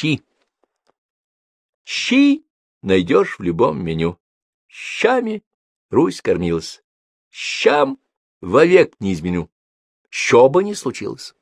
щи. Щи найдешь в любом меню. Щами Русь кормилась. Щам вовек не изменю. Що бы ни случилось.